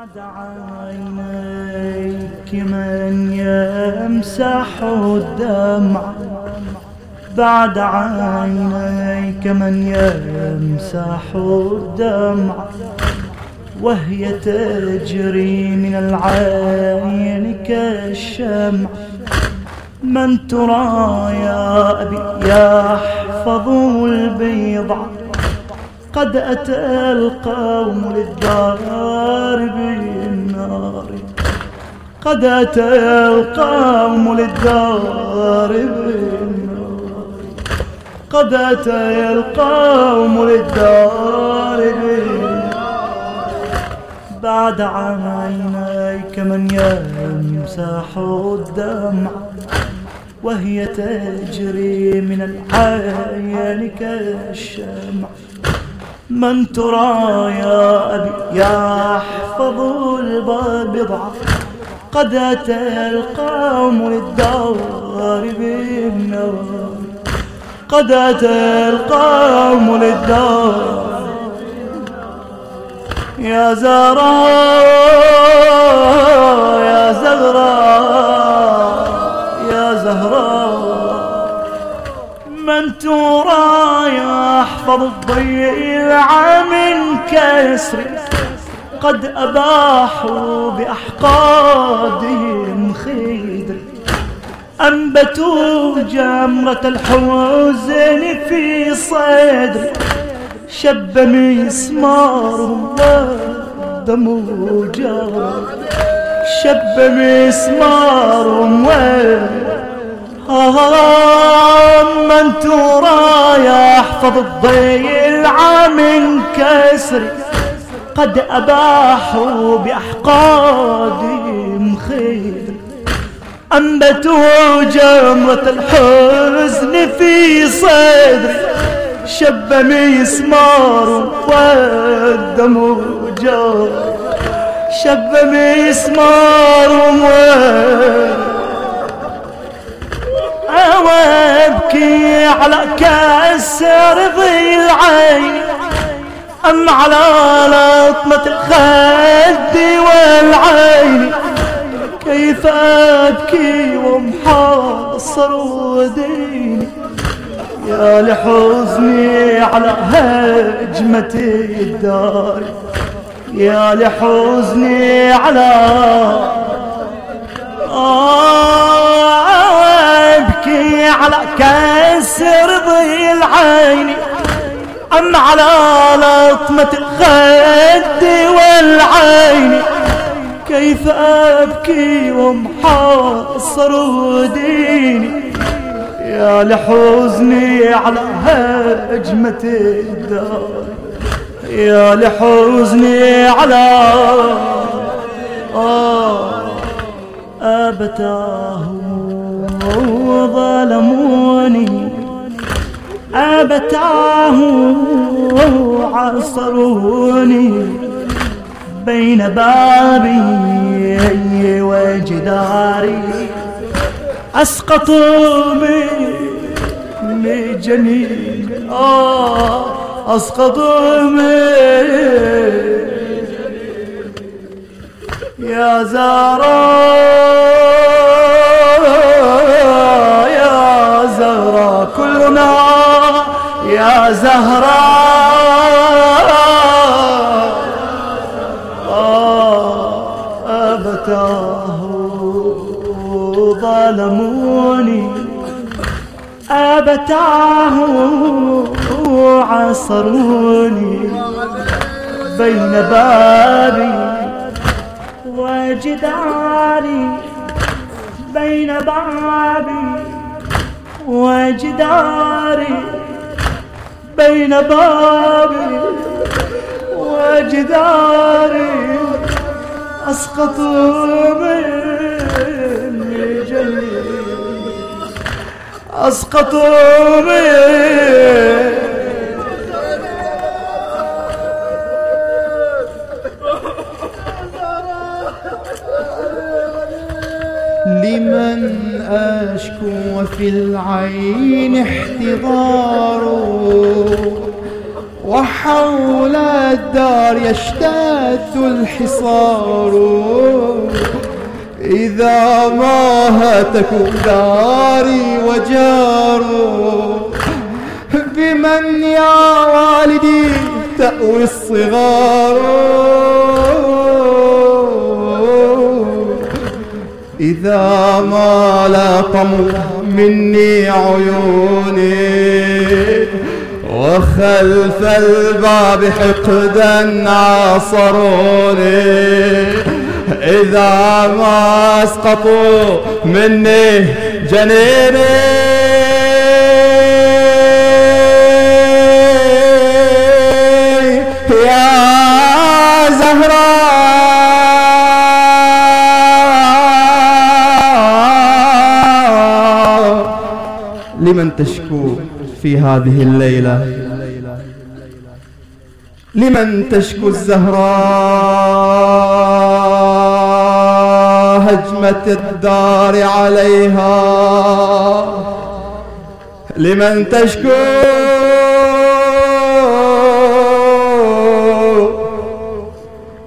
بعد عينيك من يمسح الدمع. بعد عينيك من يمسح الدمع. وهي تجري من العين كالشمع. من ترى يا أبي يحفظ البيضع. قد أتى القوم للدار بالنار قد أتى القوم للدار بالنار قد أتى القوم للدار بعد عينيك من يمسح الدمع وهي تجري من العين كالشمع. من ترى يا أبي يحفظ البضعة قد أتى القوم للدار بالنار قد أتى القوم للدار. يا زهراء يا زهراء يا زهراء. من ترى يحفظ الضيع من كسر قد أباحوا بأحقادهم خيدر أنبتوا جمرة الحزن في صدري شب مسمار والدم جار. شب مسمار من ترى يحفظ الضيع من كسر قد أباحوا بأحقادهم خير. أنبتوا جمرة الحزن في صدري. شب مسمار والدم جار. شب مسمار وابكي على كسر ضي العين أم على لطمة الخد والعين كيف أبكي ومحاصر وديني؟ يا لحزني على هجمة الدار يا لحزني على على كسر ضي العين. ام على لطمة الخد والعين. كيف أبكي ومحاصر وديني يا لحزني على هجمة الدار. يا لحزني على آه أبتاه. ظلموني. أبتاه عصروني بين بابي وجداري أسقطوا من جنين آه أسقطوا من يا زهرة زهرة كلنا يا زهرة. آه أبتاه ظلموني. أبتاه عصروني. بين بابي وجداري بين بابي وجداري بين بابي وجداري أسقطوا مني جليل أسقطوا مني لمن أشكو في العين احتضار وحول الدار يشتد الحصار إذا ما هتك داري وجار بمن يا والدي تأوي الصغار إذا ما لاقموا مني عيوني وخلف الباب حقدا عاصروني إذا ما أسقطوا مني جنيني لمن تشكو في هذه الليلة؟ لمن تشكو الزهراء هجمة الدار عليها؟ لمن تشكو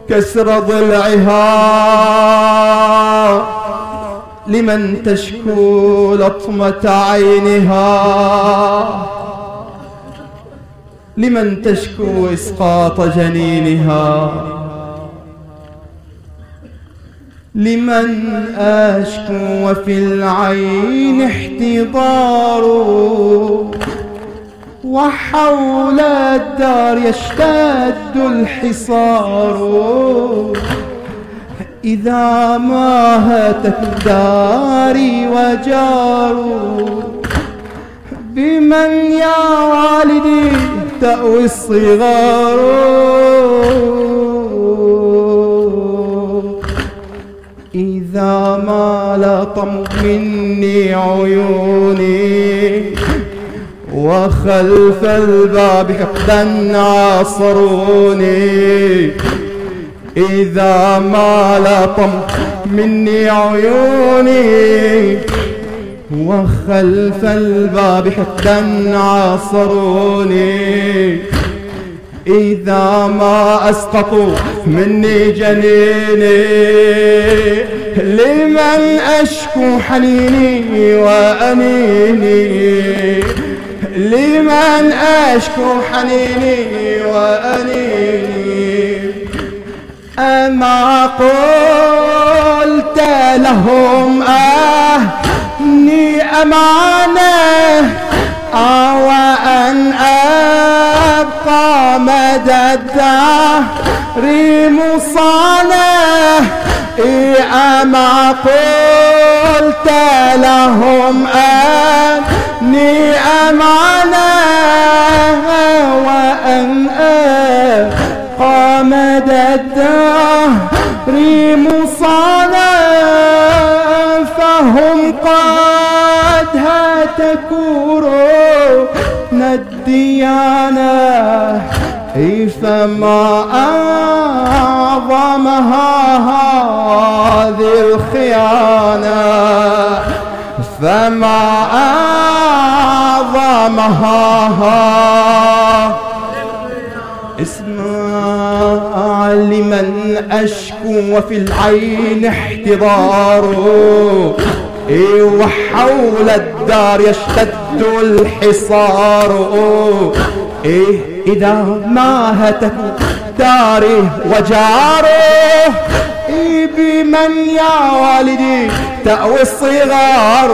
كسر ضلعها؟ لمن تشكو لطمة عينها. لمن تشكو إسقاط جنينها. لمن أشكو وفي العين احتضار. وحول الدار يشتد الحصار. إذا ما هتك داري وجار بمن يا والدي تأوي الصغار إذا ما لطم مني عيوني وخلف الباب حقدا عاصروني إذا ما لطم مني عيوني وخلف الباب حقدا عاصروني إذا ما أسقطوا مني جنيني لمن أشكو حنيني وأنيني لمن أشكو حنيني وأنيني أما قلت لهم أهني أمانة أو أن أبقى مدى الدهر مصانة. أما قلت لهم أني أمانة وأن أبقى مدى الدهر مصانة فهم قد هتكورون الديانة. فما أعظمها هذه الخيانة. فما أعظمها لمن أشكو وفي العين احتضار. إيه وحول الدار يشتد الحصار. إيه إذا ما هتك داري وجاره. إيه بمن يا والدي تأوي الصغار.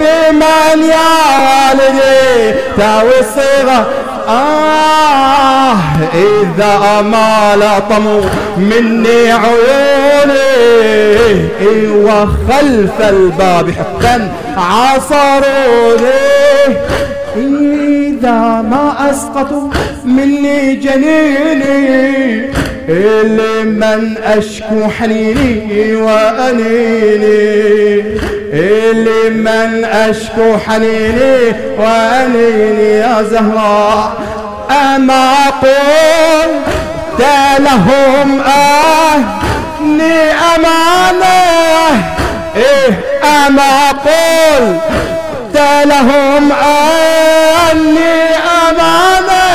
بمن يا والدي تأوي الصغار. آه إذا ما لطموا مني عيوني وخلف الباب حقا عصروني إذا ما أسقطوا مني جنيني لمن أشكو حنيني وأنيني. اللي من أشكو حنيني وأنيني يا زهراء أما قلت لهم أهلي أمانة. إيه أما قلت لهم أني آه، أمانة.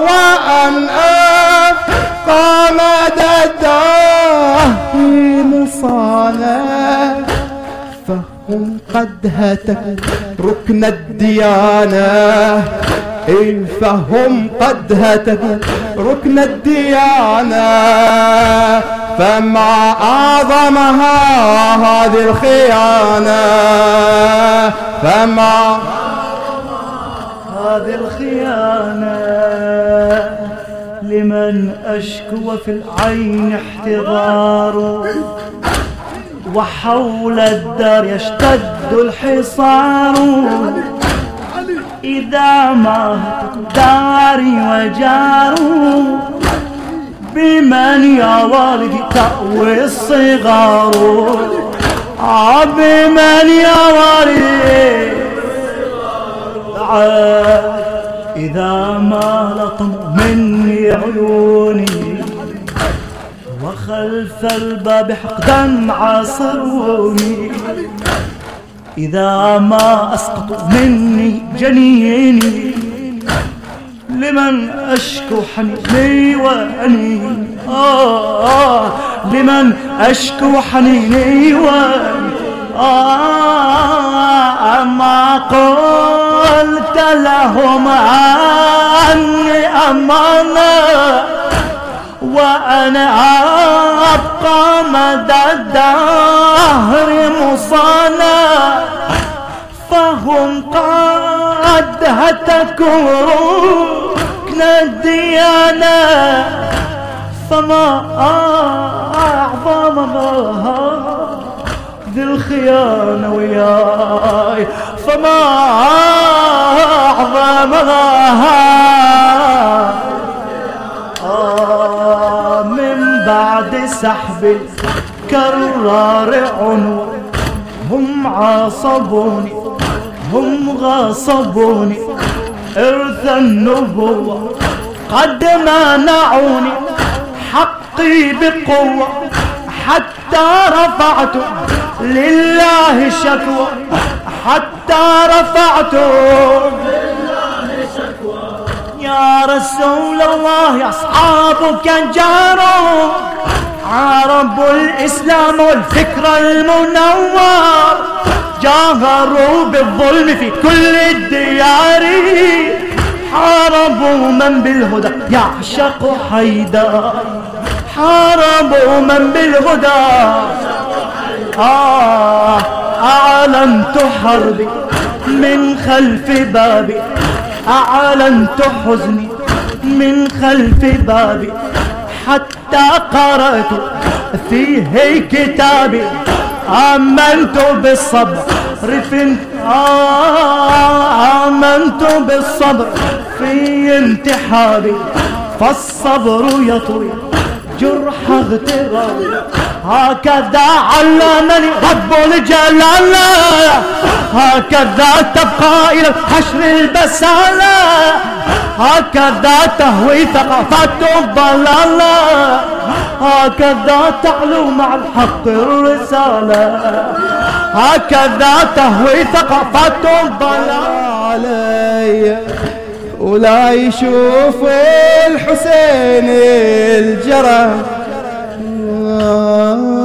وأن آه، قامت الدين مصانه قد هتك ركن الديانة. إيه فهم قد هتك ركن الديانة. فما أعظمها هذه الخيانة. فما هذه الخيانة. لمن أشكو في العين احتضار وحول الدار يشتد الحصار. إذا ما داري وجاروا بمن يا والدي تأوي الصغار. آه، بمن يا والدي. إذا ما لطم مني عيوني. وخلف الباب حقدا عصروني إذا ما أسقط مني جنيني لمن أشكو حنيني وأنيني آه, آه لمن أشكو حنيني وأنيني آه ما قلت لهم عني أمانة. وأنا أبقى مدى الدهر مصانا. فهم قد هتكوا ركن الديانة. فما أعظمها ذي الخيانة وياي. فما أعظمها بعد سحب الكرار عنوان هم عاصبوني هم غاصبوني إرث النبوة قد منعوني. حقي بقوة حتى رفعت لله شكوى حتى رفعت يا رسول الله أصحابك جاروا. عرب الإسلام والفكر المنور. جاهروا بالظلم في كل الديار. حاربوا من بالهدى يعشق حيدر. حاربوا من بالهدى. آه أعلنت حربي من خلف بابي. أعلنت حزني من خلف بابي. حتى قرأت فيه كتابي آمنت بالصبر. في آه، آمنت بالصبر في انتحابي. فالصبر يطوي جرح اغتراب هكذا علمني رب الجلال. هكذا تبقى إلى الحشر البسالة. هكذا تهوي ثقافة الضلال هكذا تعلو مع الحق الرسالة. هكذا تهوي ثقافة الضلال علي ولا يشوف الحسين الجرى.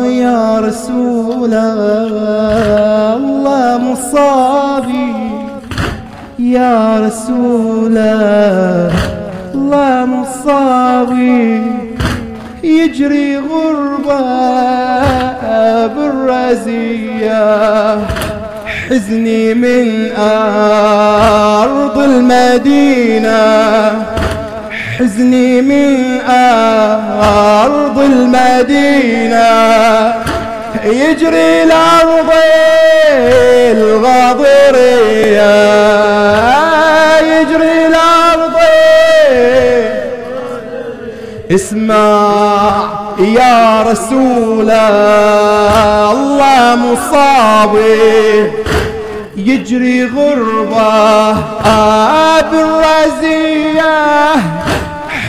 يا رسول الله مصابي. يا رسول الله مصابي يجري غربة بالرزية. حزني من أرض المدينة. حزني من أرض المدينة. يجري الأرض الغاضرية. يجري الأرض اسمع يا رسول الله مصابي. يجري غربة بالرزية.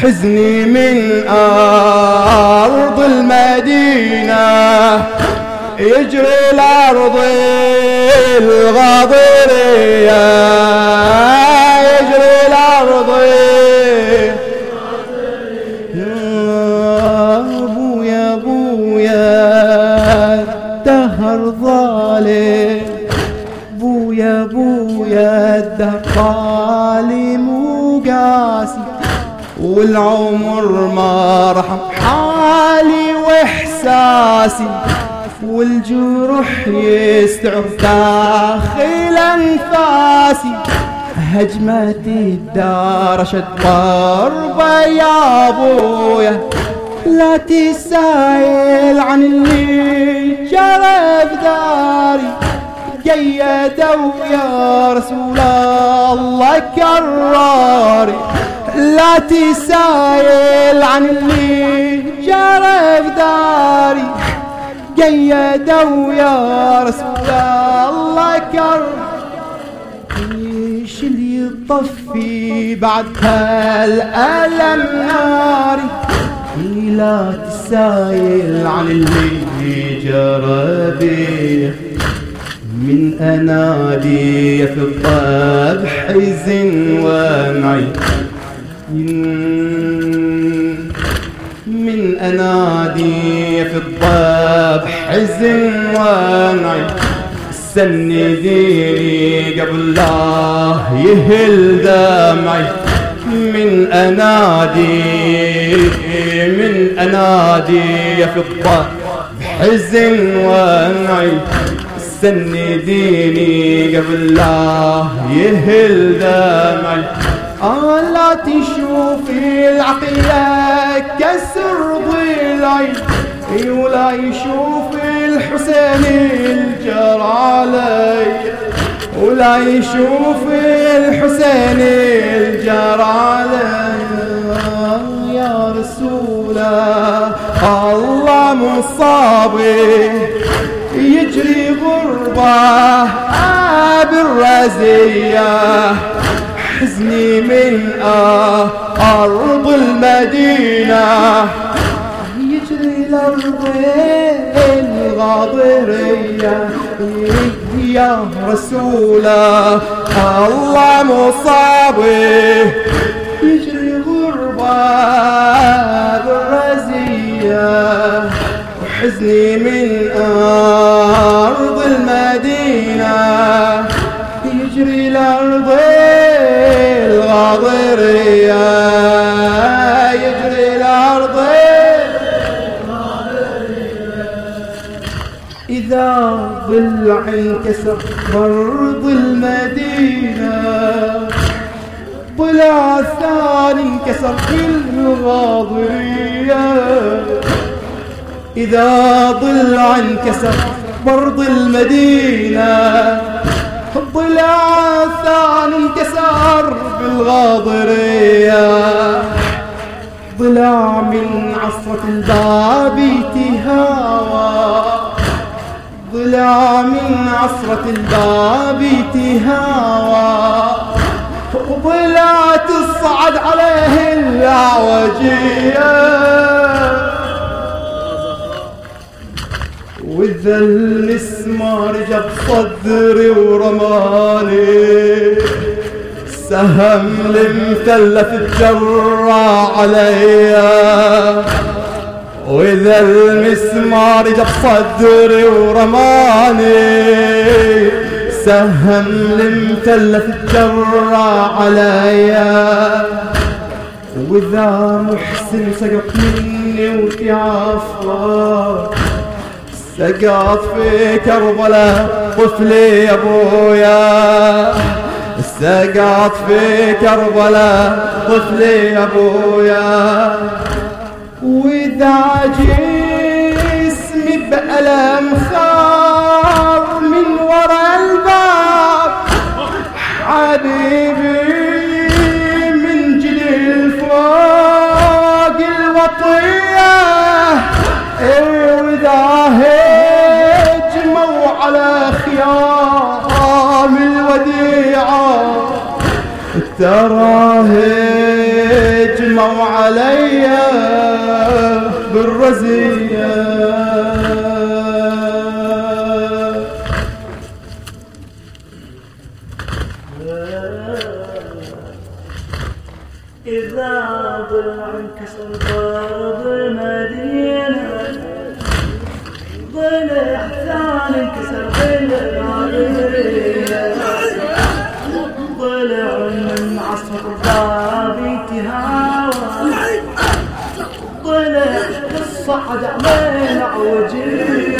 حزني من أرض المدينة. يجري الأرض أرضي. يا أبويا أبويا الدهر ظالم. بويا بويا الدهر ظالم وقاسي والعمر ما رحم حالي وإحساسي. والجروح يستعب داخل أنفاسي. هجمتي الدار شد ضربة يا أبويا. لا تسايل عن اللي جرى بداري قيدوا يا رسول الله كراري. لا تسايل عن اللي جرى بداري قيدوا يا رسول الله كراري. إيش اللي يطفي بعد هالألم ناري. لا تسايل عن اللي جرى بيه من أنادي في الطب حزن ومعي. من أنادي في الطب حزن ومعي. سنديني قبل لا يهل دمعي. من أنادي من أنادي في الضب حزن ونعي سنديني قبل لا يهل دمعي. آه لا تشوفي العقيلة كسر ضلعي. ولا يشوف الحسين الجر علي ولا يشوف الحسين الجر علي. يا رسول الله مصابي يجري غربة بالرزية. حزني من أرض المدينة يجري الأرض الغاضرية يا رسول الله مصابي يجري غربة بالرزية. وحزني ضلع انكسر برض المدينة. ضلع ثاني انكسر في الغاضرية إذا ضلع انكسر برض المدينة. ضلع ثاني انكسر بالغاضرية ضلع من عصرة الباب تهاوى. ضلع من عصرة الباب تهاوى. وضلع تصعد عليه الأعوجية وإذا المسمار جاب صدري ورماني سهم المثلث تجرى عليا. وإذا المسمار جاب صدري ورماني سهم المثلث تجرى عليا وإذا محسن سقط مني وتعافى سقط في كربلاء طفلي يا أبويا. سقط في كربلاء طفلي يا أبويا. وإذا جسمي بألم خار من ورا الباب. حبيبي من جليل فوق الوطية. واذا هجموا على خيام الوديعة. ترى هجموا علي بالرزية. علينا عوجية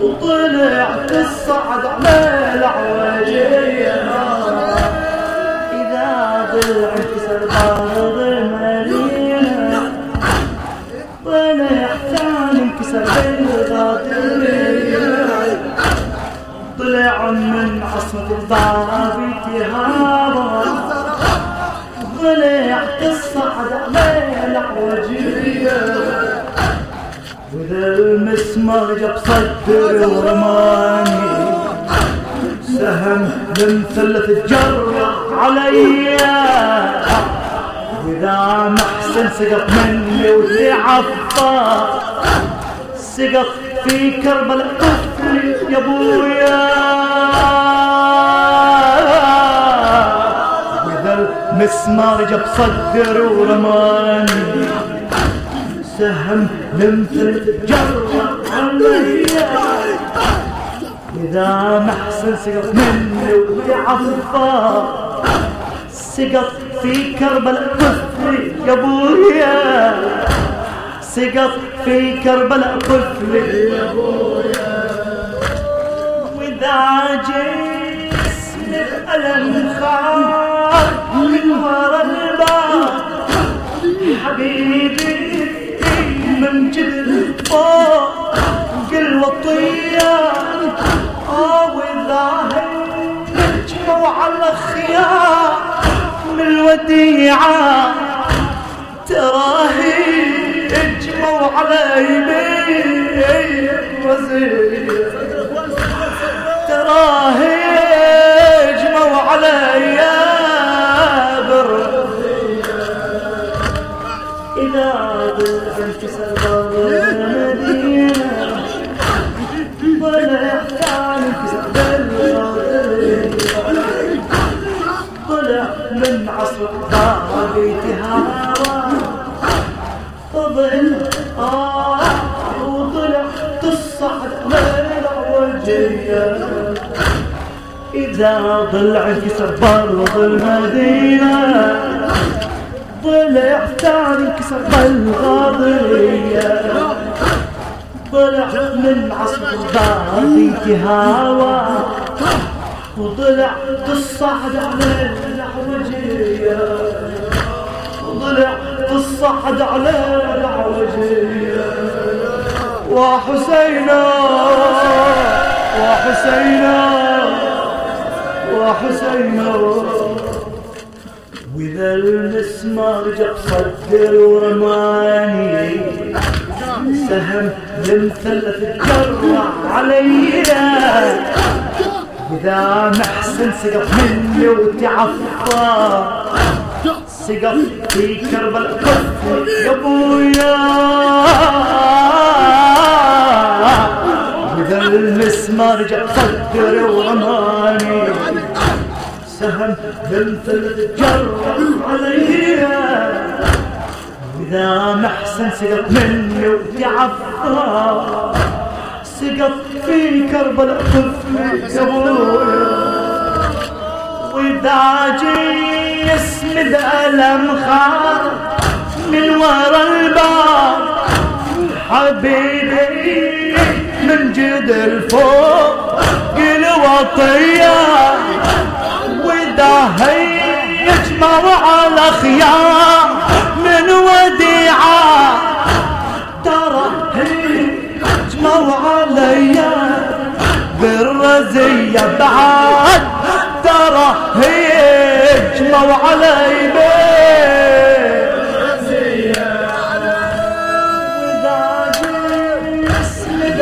وطلع تصعد علينا عوجية إذا ضلع انكسر باب المدينة طلع ثاني انكسر بالغادرية طلع من عصمة الضابط هذا طلع تصعد عليه العوجية وذا المسمار جاب صدر ورماني سهم من ثلث الجرة علي. وإذا محسن سقط مني وتعفى سقط في كربلاء طفلي يا أبويا. وإذا المسمار جاب صدر ورماني سهم لمثل جرة علي إذا محسن سقط مني وتعفى سقط في كربلاء. طفلي يا ابويا سقط في كربلاء. طفلي يا ابويا وإذا جسم الالم خار من ورا الباب. حبيبي الوديعه تراهي اجموا على يمين وزير تراهي اجموا علي بر. إذا انكسر باب المدينة طلع ثاني آه وطلع تصعد من وجهي إذا طلع انكسر برض المدينة طلع ثاني انكسر بالغاضية طلع من عصر ضابط هوا وطلع تصعد على العوجية وطلع تصعد على العوجية وحسينا وحسينا وحسينا وإذا المسمار جاب صدر ورماني سهم لمثلث الجرة علي إذا محسن سقط مني وتعفى. سقط في كربلاء طفل يا أبويا. إذا المسمار جاب صدري ورماني سهم بمثل جرة علي إذا محسن سقط مني وتعفى. سقط في كربلاء يا ابويا وإذا جي يسند الم خار من ورا الباب حبيبي من جدر فوق الوطية وإذا هيجمعوا على خيار من وديعة ترى هيجمعوا عليا بالرزية بعد ترى هيجمعوا علي. وإذا جيت أسند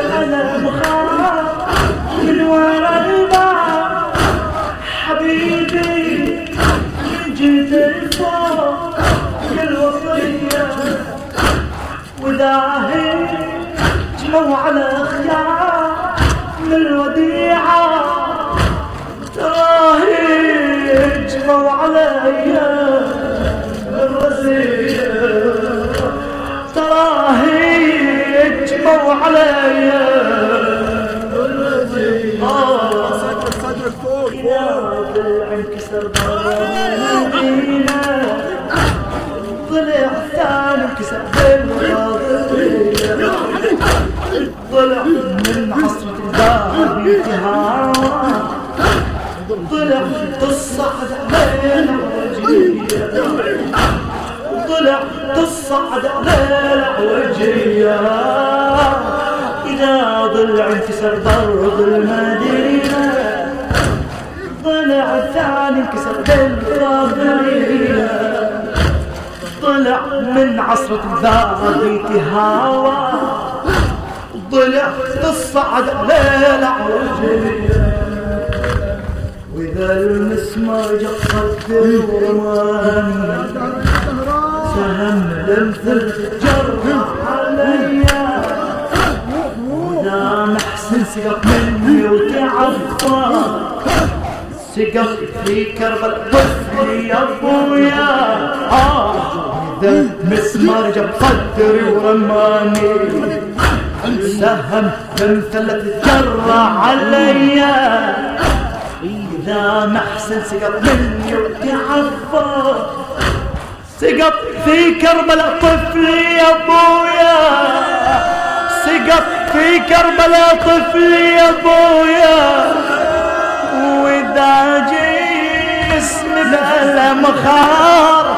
بخار من ورا حبيبي من جيت الفوق الوصية وإذا هيجمعوا على خيار من الوديعة. تراهي اجمعوا عليا الرزية تراهي اجمعوا عليا الرزية صدرك فوق يا ضلع انكسر باب المدينة طلع من حصرة الدار طلع تصعد علينا وجهية طلع تصعد علينا وجهية إذا ضلع انكسر برض المدينة طلع الثاني انكسر بالراب طلع من عصرة ذا بيتي طلع تصعد ليلة وجهية وإذا المسمار جاب صدر ورماني سهم لمثل جرح عليا. وإذا محسن سقط مني وتعفى سقط في كرب الطفل يا أبويا. آه إذا المسمار جاب صدري ورماني سهم مثلت جرى عليا إذا محسن سقط مني وتعفى سقط في كربلاء طفلي يا أبويا. سقط في كربلاء طفلي يا أبويا. وإذا جسم الالم خار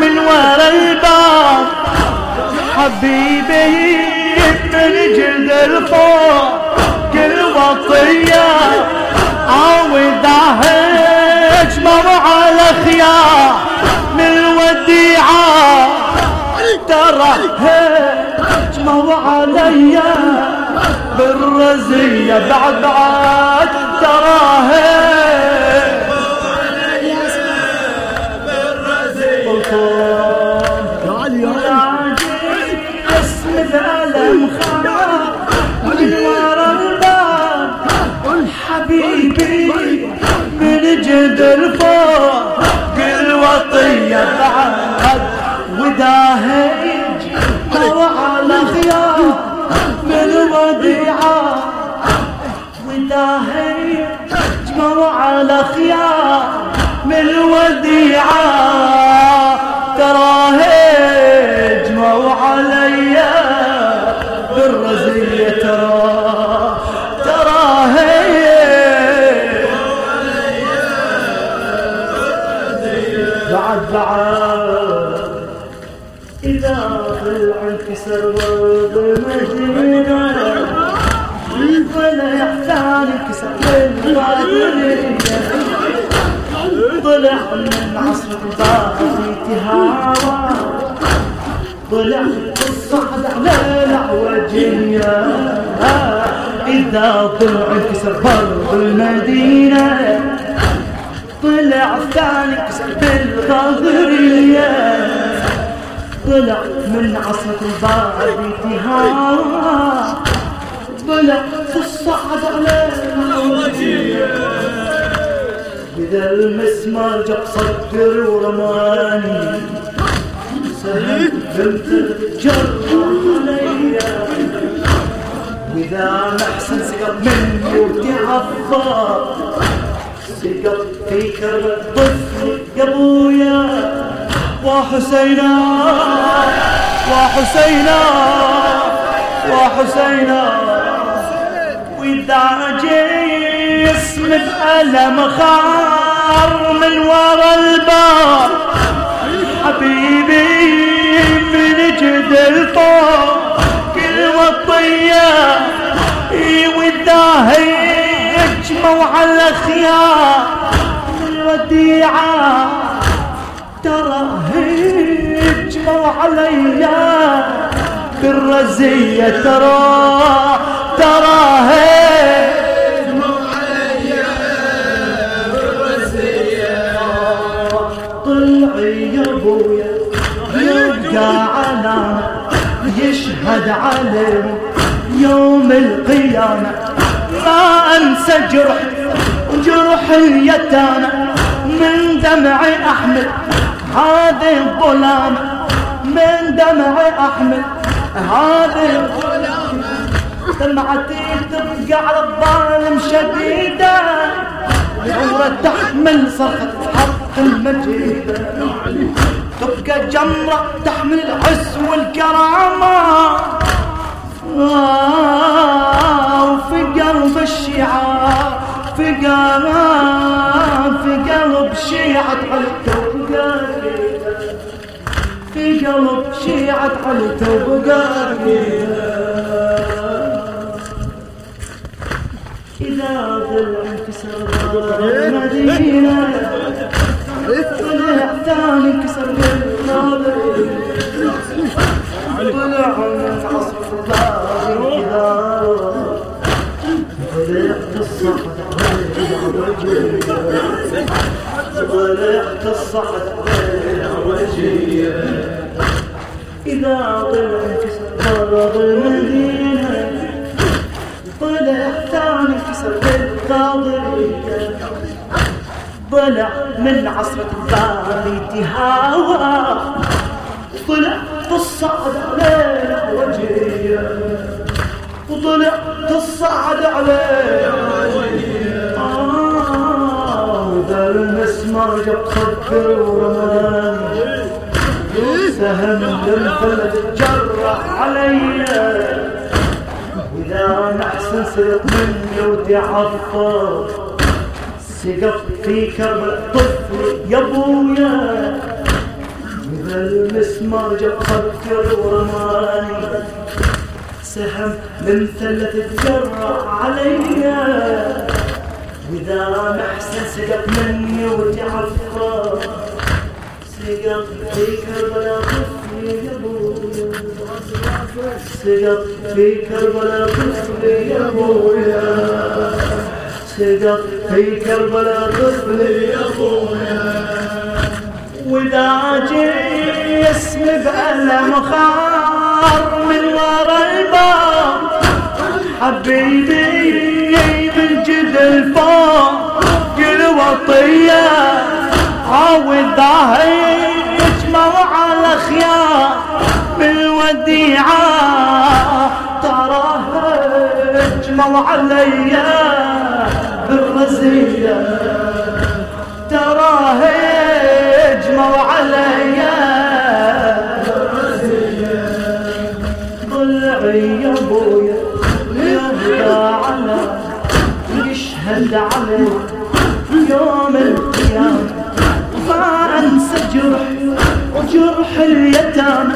من ورا الباب حبيبي من جلد الفوق كل وطيه عاوده اجمر على خيار من الوديعة ترى اجمر عليا بالرزية بعد بعد تراه. حبيبي من جد الفوق الوطية بعد وداهج مر على خيار من الوديعة وداهج مر على خيار من الوديعة تراه طلع من عصر الباقي هاوى طلع الصعد على العوجية إذا طلع انكسر برض المدينة طلع ثاني انكسر بالغاضرية طلع من عصر الباقي هاوى طلع في الصعد على العوجية المسمار جاب صدر ورماني. سهم بنت جرح عليا وإذا محسن سقط مني وتعفى سقط في كرب الطفل يا أبويا. وحسينا وحسينا وحسينا وإذا جسم بألم خار من ورا الباب حبيبي من جد الفوق. كل وطية وإذا يجمعوا على خيار الوديعة ترى هجموا عليا. بالرزية ترى هجموا يشهد عليه يوم القيامة. ما أنسى جرح جرح اليتامى. من دمعي احمل هذه الظلامة. من دمعي احمل هذه الظلامة. دمعتي تبقى على الظالم شديدة عمرة تحمل صرخة حق المجيدة تبقى جمرة تحمل العز والكرامة. آه وفي قلب الشعار في قلب شيعة علي توبقى في قلب شيعة علي توبقى إذا ضلع انكسر المدينة. طلع ثاني انكسر بالنادر طلع من إذا طلعت الصحن طلعت الصحن إذا طلع انكسر باب المدينة طلع ثاني انكسر بالقاضية طلع من عصرة الباب هاوى طلع تصعد علينا وجهي. وطلع تصعد عليه آه ذا المسمار جاب صدر ورماني سهم للفلد جرح علي وإذا نحسن سرق مني وتعفر سقط في كربلاء طفل يا أبويا المسمار جاب صدر ورماني سهم من ثلة تجرع علي. وإذا محسن سقط مني وتعفر سقط في كربلاء طفلي يا أبويا. سقط في كربلاء طفلي يا أبويا. سقط في كربلاء طفلي يا ابويا وإذا جسم بألم خار من ورا الباب. حبيبي من جد فوق الوطيه عاود ظاهر يجمع على خيار بالوديعة تراها اجمع علي بالرزية. تراها اجمع علي. ضلعي يا أبويا يرضى على يشهد عليه يوم القيامة. ما أنسى جرح وجرح اليتامى.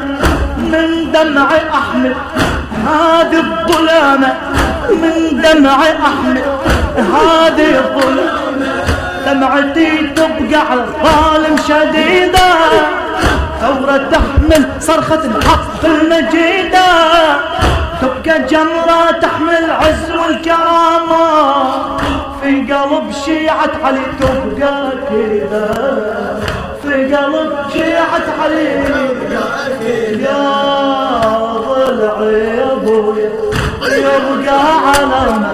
من دمع أحمد هذه الظلامة من دمع أحمد. هذه الظلامة دمعتي تبقى على الظالم شديدة. ثورة تحمل صرخة الحق المجيدة. تبقى جمرة تحمل عز والكرامة. في قلب شيعة علي تبقى كذا. في قلب شيعة علي يا ضلعي. يبقى علامة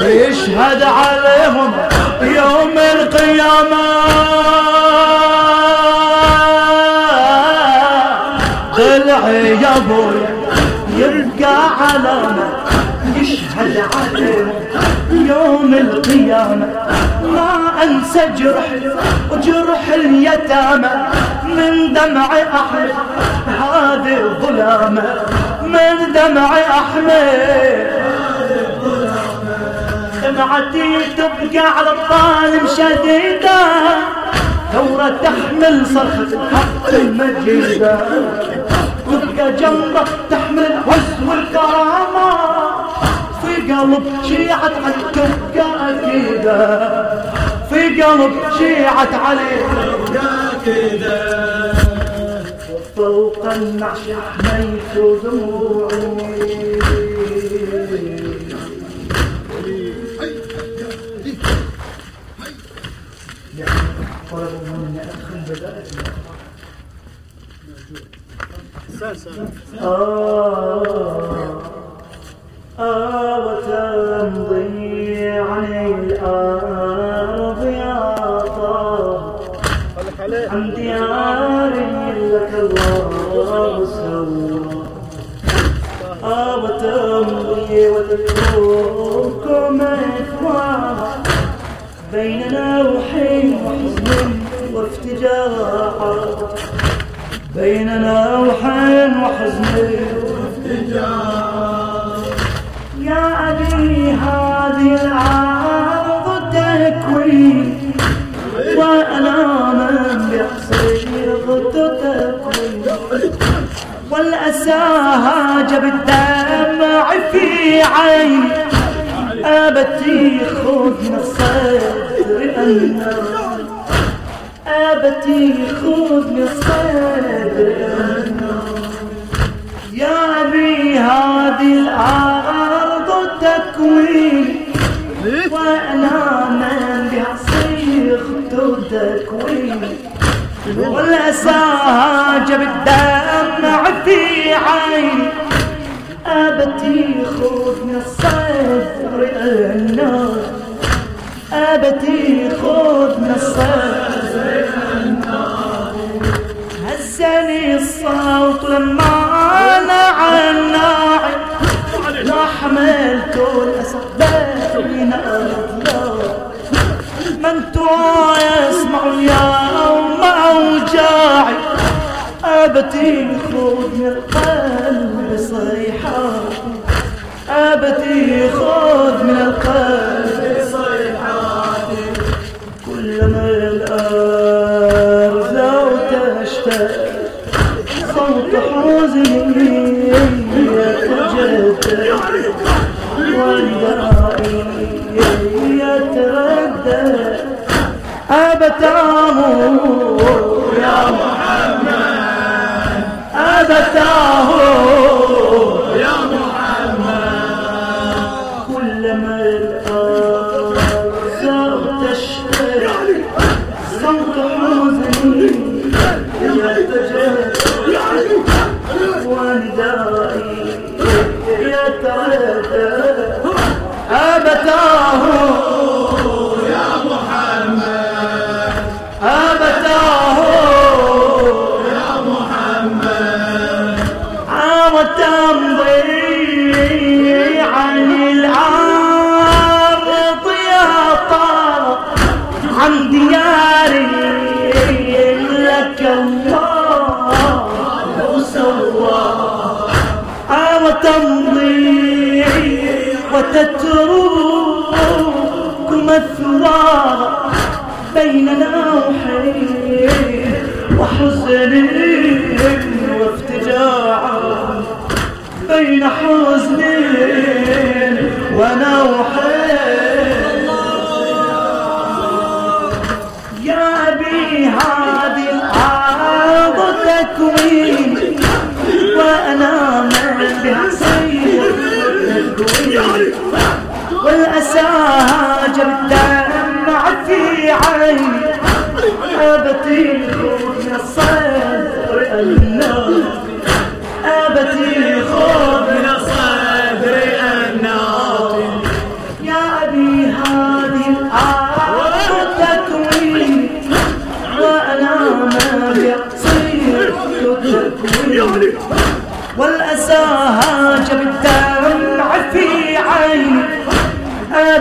يشهد عليهم يوم القيامة. ضلعي يا يبقى علامة يشهد عليهم يوم القيامة. ما أنسى جرح وجرح اليتامى من دمع أحمد هذه الظلامة من دمع أحمد. دمعتي تبقى على الظالم شديدة. ثورة تحمل صرخة الحق المجيدة. تبقى جنبه تحمل العز والكرامة. في قلب شيعة علي تبقى أكيدة. في قلب شيعة علي تبقى أكيدة. فوق النعش حميت دموعي آه آه وتمضي عن الأرض يا طه عن ديار لك الله سوى آه وتمضي وتترككم وحزن وافتجاعات بيننا وحين وحزن يا أبي هذه الأرض تكوي وأنا تقوي والأسى هاج بالدمع في عيني أبتي خذ من الصدر النار أبتي خذ من الصدر النار يا أبي هذه الأرض تكوين وأنا من صيغت تكوين والأسى هاج بالدمع في عيني. أبتي خذ من الصدر النار أبتي خذ من هزني الصوت لما أنا الناعي. وحملت الأسد بين أرض من يسمع اليوم أوجاعي. أبتي خذ من القلب صيحة. أبتي خذ من القلب أبتاه تمضي وتترك مثوى بين نوحي وحزن وافتجاع بين حزن ونوح والأسى بالدمع في عيني. أبتي الصدر النار. أبتي خذ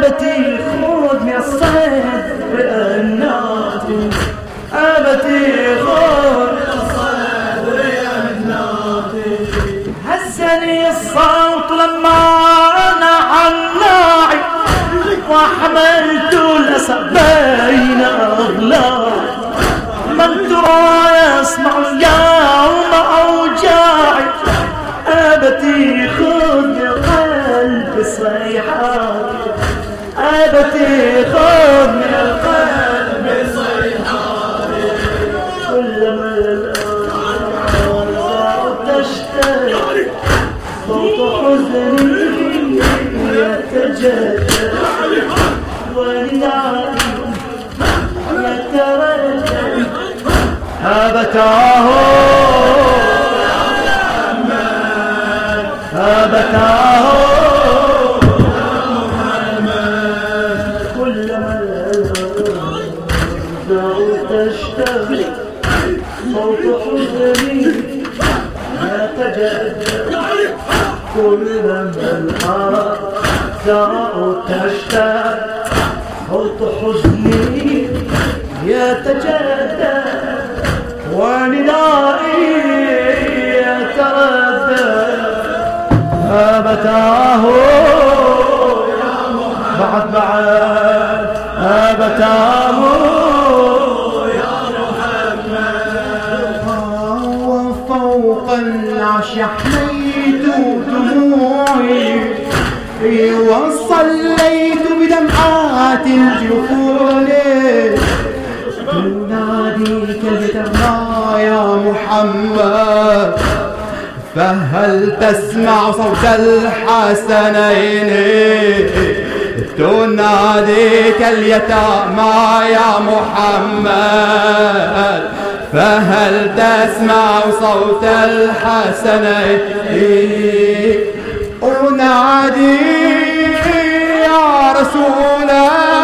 أبتي خذ من الصدر النار أبتي خذ أبتي خذ من القلب صيحات كلما الأرض تشتاق صوت حزني يتردد أبتاه أبتاه كلما بعد بعد. ابتاه يا محمد. وفوق العرش حميت دموعي. وصليت بدمعات الجفون. ناديك بدمع يا محمد. فهل تسمع صوت الحسنين؟ تناديك اليتامى يا محمد فهل تسمع صوت الحسنين؟ أنادي يا رسول الله.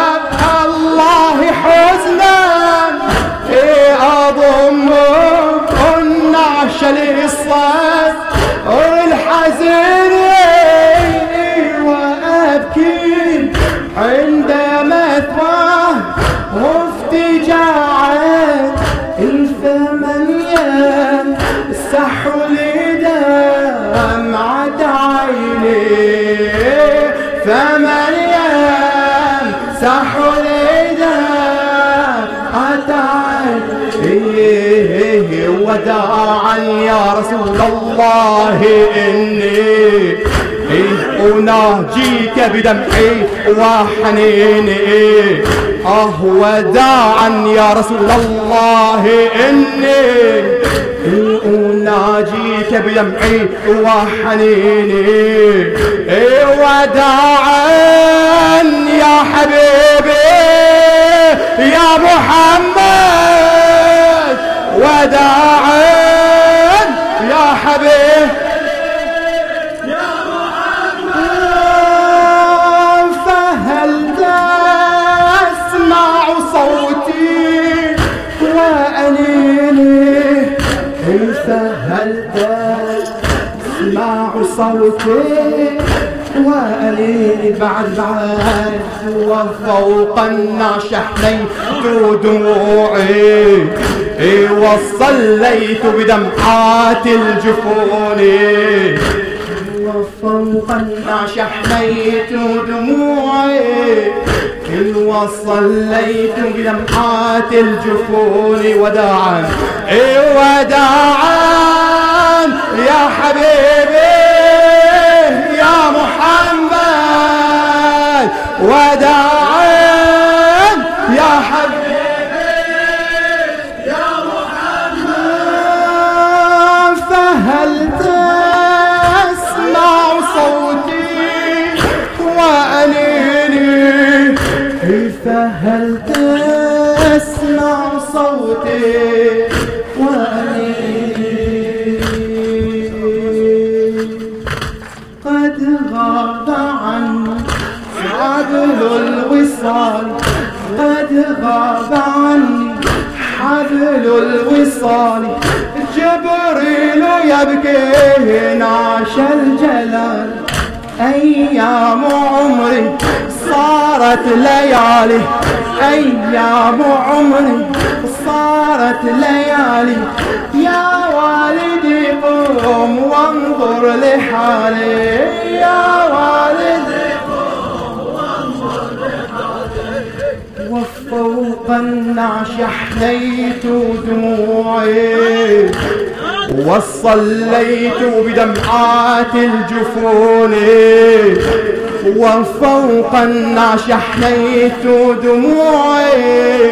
ثمانية سحل دمعة عيني وداعا يا رسول الله إني أناجيك بدمعي وحنيني. آه وداعا يا رسول الله إني أناجيك بدمعي وحنيني. وداعا وأنيني بعد بعد وفوق النعش حنيت دموعي وصليت بدمعات الجفون. وفوق النعش حنيت دموعي وصليت بدمعات الجفون. وداعا وداعا يا حبيبي. محمد وداعا حبل الوصال. قد غاب عني حبل الوصال. جبريل يبكي نعش الجلال. أيام عمري صارت ليالي. أيام عمري صارت ليالي. يا والدي قوم وانظر لحالي. يا والدي وفوق النعش حنيت دموعي. وصليت بدمعات الجفون. وفوق النعش حنيت دموعي.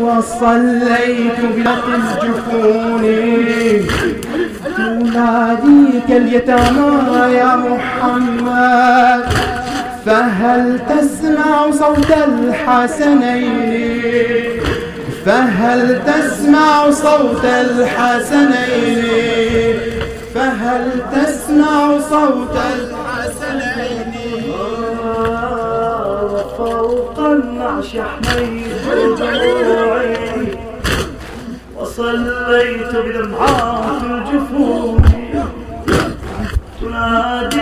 وصليت بدمعات الجفون. تناديك اليتامى يا محمد. فهل تسمع صوت الحسنين؟ فهل تسمع صوت الحسنين؟ فهل تسمع صوت الحسنين؟ فوق النعش دموعي وصليت بدمعات الجفون. تناديك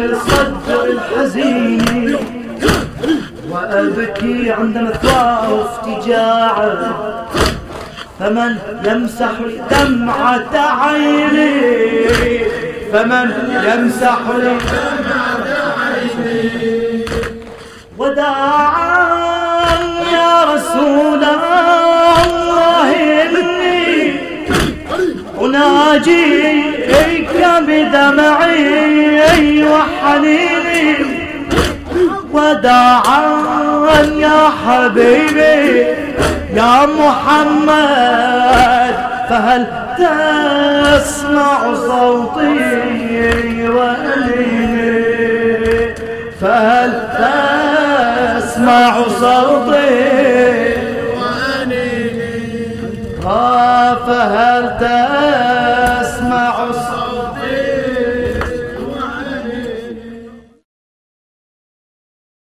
النعش للصدر الحزين. وأبكي عند مثواه افتجاعا. فمن يمسح دمعة عيني. فمن يمسح لي وداعا يا رسول الله إني أناجيك بدمعي وحنيني وداعا يا حبيبي يا محمد فهل تسمع صوتي وأنيني فهل تسمع صوتي وأنيني فهل تسمع